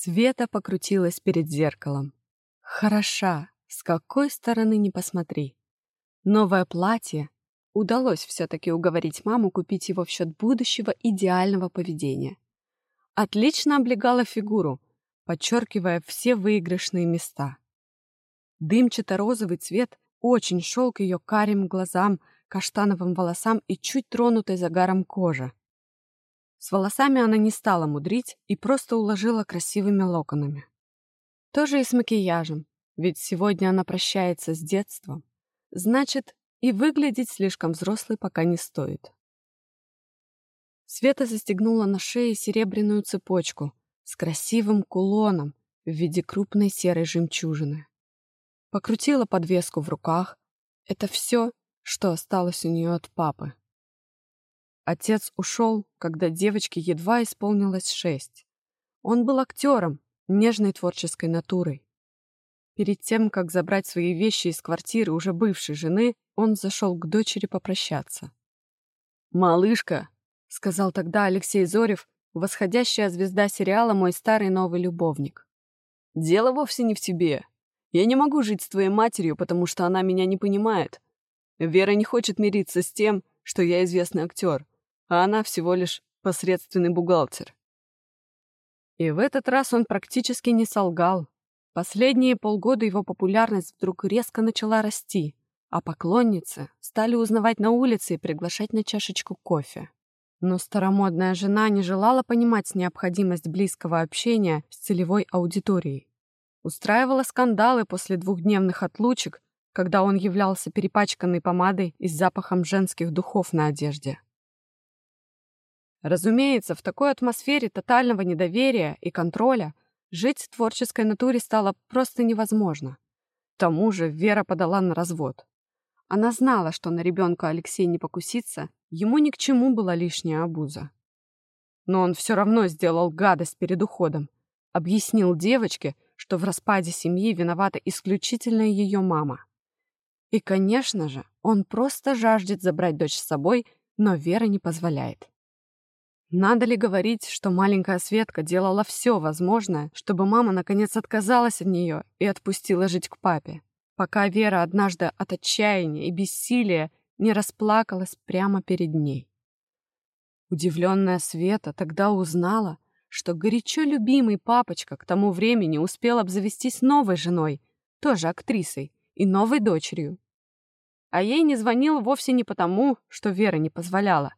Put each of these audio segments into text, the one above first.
Света покрутилась перед зеркалом. Хороша, с какой стороны не посмотри. Новое платье. Удалось все-таки уговорить маму купить его в счет будущего идеального поведения. Отлично облегала фигуру, подчеркивая все выигрышные места. Дымчато-розовый цвет очень шел к ее карим глазам, каштановым волосам и чуть тронутой загаром кожи. С волосами она не стала мудрить и просто уложила красивыми локонами. Тоже и с макияжем, ведь сегодня она прощается с детством. Значит, и выглядеть слишком взрослой пока не стоит. Света застегнула на шее серебряную цепочку с красивым кулоном в виде крупной серой жемчужины. Покрутила подвеску в руках. Это все, что осталось у нее от папы. Отец ушел, когда девочке едва исполнилось шесть. Он был актером, нежной творческой натурой. Перед тем, как забрать свои вещи из квартиры уже бывшей жены, он зашел к дочери попрощаться. «Малышка», — сказал тогда Алексей Зорев, восходящая звезда сериала «Мой старый новый любовник». «Дело вовсе не в тебе. Я не могу жить с твоей матерью, потому что она меня не понимает. Вера не хочет мириться с тем, что я известный актер а она всего лишь посредственный бухгалтер. И в этот раз он практически не солгал. Последние полгода его популярность вдруг резко начала расти, а поклонницы стали узнавать на улице и приглашать на чашечку кофе. Но старомодная жена не желала понимать необходимость близкого общения с целевой аудиторией. Устраивала скандалы после двухдневных отлучек, когда он являлся перепачканной помадой и с запахом женских духов на одежде. Разумеется, в такой атмосфере тотального недоверия и контроля жить творческой натуре стало просто невозможно. К тому же Вера подала на развод. Она знала, что на ребенка Алексей не покусится, ему ни к чему была лишняя обуза. Но он все равно сделал гадость перед уходом. Объяснил девочке, что в распаде семьи виновата исключительно ее мама. И, конечно же, он просто жаждет забрать дочь с собой, но Вера не позволяет. Надо ли говорить, что маленькая Светка делала все возможное, чтобы мама наконец отказалась от нее и отпустила жить к папе, пока Вера однажды от отчаяния и бессилия не расплакалась прямо перед ней. Удивленная Света тогда узнала, что горячо любимый папочка к тому времени успел обзавестись новой женой, тоже актрисой, и новой дочерью. А ей не звонил вовсе не потому, что Вера не позволяла,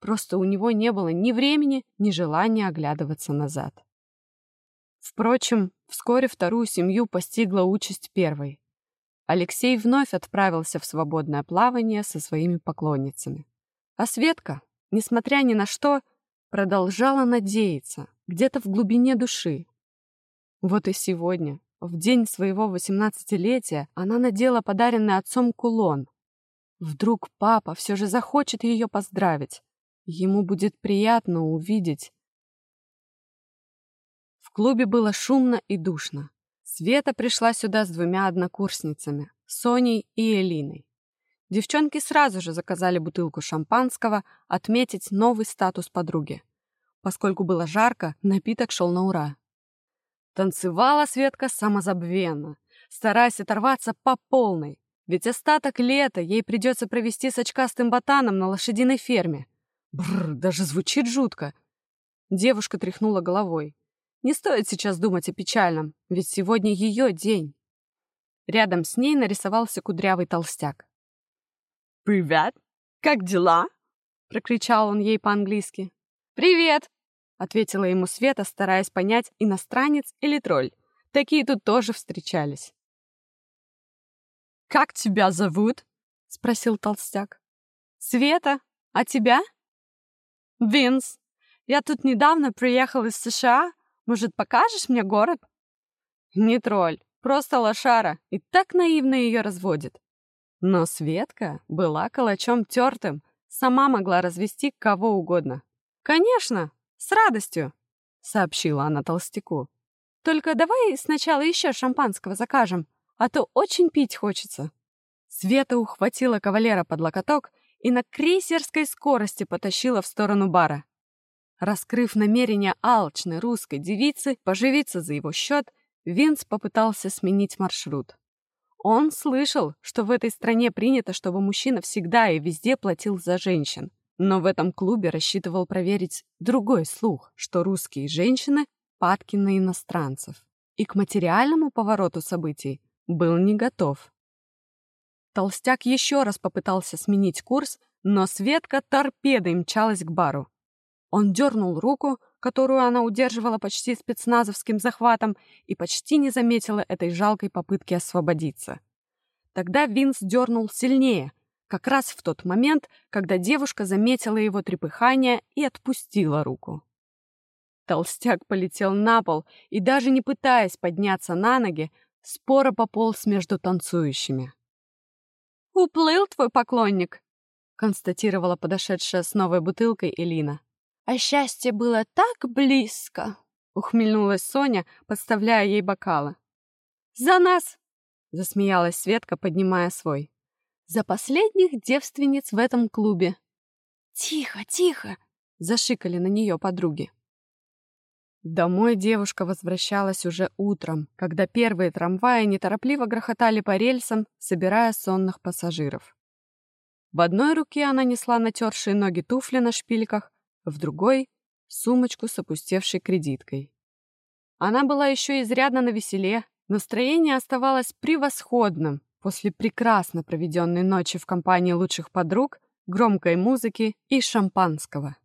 Просто у него не было ни времени, ни желания оглядываться назад. Впрочем, вскоре вторую семью постигла участь первой. Алексей вновь отправился в свободное плавание со своими поклонницами. А Светка, несмотря ни на что, продолжала надеяться где-то в глубине души. Вот и сегодня, в день своего восемнадцатилетия, она надела подаренный отцом кулон. Вдруг папа все же захочет ее поздравить, Ему будет приятно увидеть. В клубе было шумно и душно. Света пришла сюда с двумя однокурсницами, Соней и Элиной. Девчонки сразу же заказали бутылку шампанского отметить новый статус подруги. Поскольку было жарко, напиток шел на ура. Танцевала Светка самозабвенно, стараясь оторваться по полной, ведь остаток лета ей придется провести с очкастым ботаном на лошадиной ферме. Бррр, даже звучит жутко. Девушка тряхнула головой. Не стоит сейчас думать о печальном, ведь сегодня ее день. Рядом с ней нарисовался кудрявый толстяк. «Привет! Как дела?» — прокричал он ей по-английски. «Привет!» — ответила ему Света, стараясь понять, иностранец или тролль. Такие тут тоже встречались. «Как тебя зовут?» — спросил толстяк. «Света. А тебя?» «Винс, я тут недавно приехал из США. Может, покажешь мне город?» Не тролль, просто лошара, и так наивно ее разводит. Но Светка была калачом тертым, сама могла развести кого угодно. «Конечно, с радостью», — сообщила она толстяку. «Только давай сначала еще шампанского закажем, а то очень пить хочется». Света ухватила кавалера под локоток и на крейсерской скорости потащила в сторону бара. Раскрыв намерение алчной русской девицы поживиться за его счет, Винс попытался сменить маршрут. Он слышал, что в этой стране принято, чтобы мужчина всегда и везде платил за женщин. Но в этом клубе рассчитывал проверить другой слух, что русские женщины падки на иностранцев. И к материальному повороту событий был не готов. Толстяк еще раз попытался сменить курс, но Светка торпедой мчалась к бару. Он дернул руку, которую она удерживала почти спецназовским захватом, и почти не заметила этой жалкой попытки освободиться. Тогда Винс дернул сильнее, как раз в тот момент, когда девушка заметила его трепыхание и отпустила руку. Толстяк полетел на пол и, даже не пытаясь подняться на ноги, споро пополз между танцующими. «Уплыл твой поклонник», — констатировала подошедшая с новой бутылкой Элина. А счастье было так близко, ухмыльнулась Соня, подставляя ей бокалы. За нас! засмеялась Светка, поднимая свой. За последних девственниц в этом клубе. Тихо, тихо! зашикали на нее подруги. Домой девушка возвращалась уже утром, когда первые трамваи неторопливо грохотали по рельсам, собирая сонных пассажиров. В одной руке она несла натершие ноги туфли на шпильках, в другой — сумочку с опустевшей кредиткой. Она была еще изрядно навеселе, настроение оставалось превосходным после прекрасно проведенной ночи в компании лучших подруг, громкой музыки и шампанского.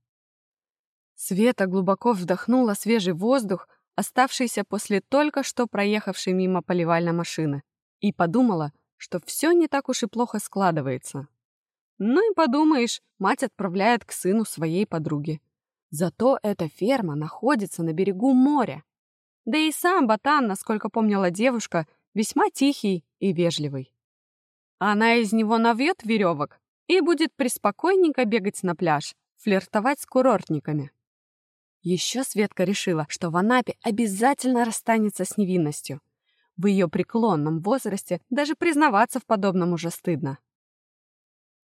Света глубоко вдохнула свежий воздух, оставшийся после только что проехавшей мимо поливальной машины, и подумала, что все не так уж и плохо складывается. Ну и подумаешь, мать отправляет к сыну своей подруги. Зато эта ферма находится на берегу моря. Да и сам Батан, насколько помнила девушка, весьма тихий и вежливый. Она из него навьет веревок и будет преспокойненько бегать на пляж, флиртовать с курортниками. Еще Светка решила, что в Анапе обязательно расстанется с невинностью. В ее преклонном возрасте даже признаваться в подобном уже стыдно.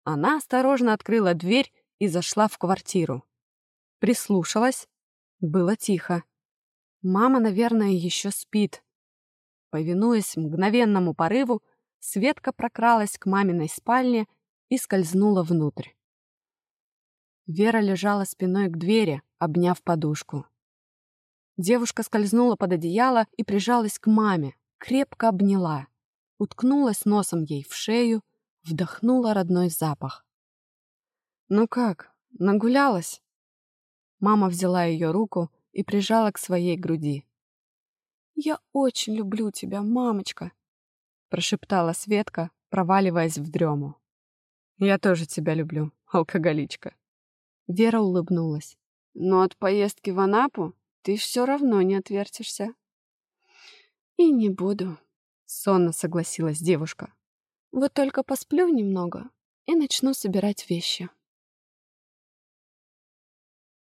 Она осторожно открыла дверь и зашла в квартиру. Прислушалась. Было тихо. Мама, наверное, еще спит. Повинуясь мгновенному порыву, Светка прокралась к маминой спальне и скользнула внутрь. Вера лежала спиной к двери, обняв подушку. Девушка скользнула под одеяло и прижалась к маме, крепко обняла, уткнулась носом ей в шею вдохнула родной запах. «Ну как, нагулялась?» Мама взяла ее руку и прижала к своей груди. «Я очень люблю тебя, мамочка», — прошептала Светка, проваливаясь в дрему. «Я тоже тебя люблю, алкоголичка». Вера улыбнулась. «Но от поездки в Анапу ты все равно не отвертишься». «И не буду», — сонно согласилась девушка. Вот только посплю немного и начну собирать вещи.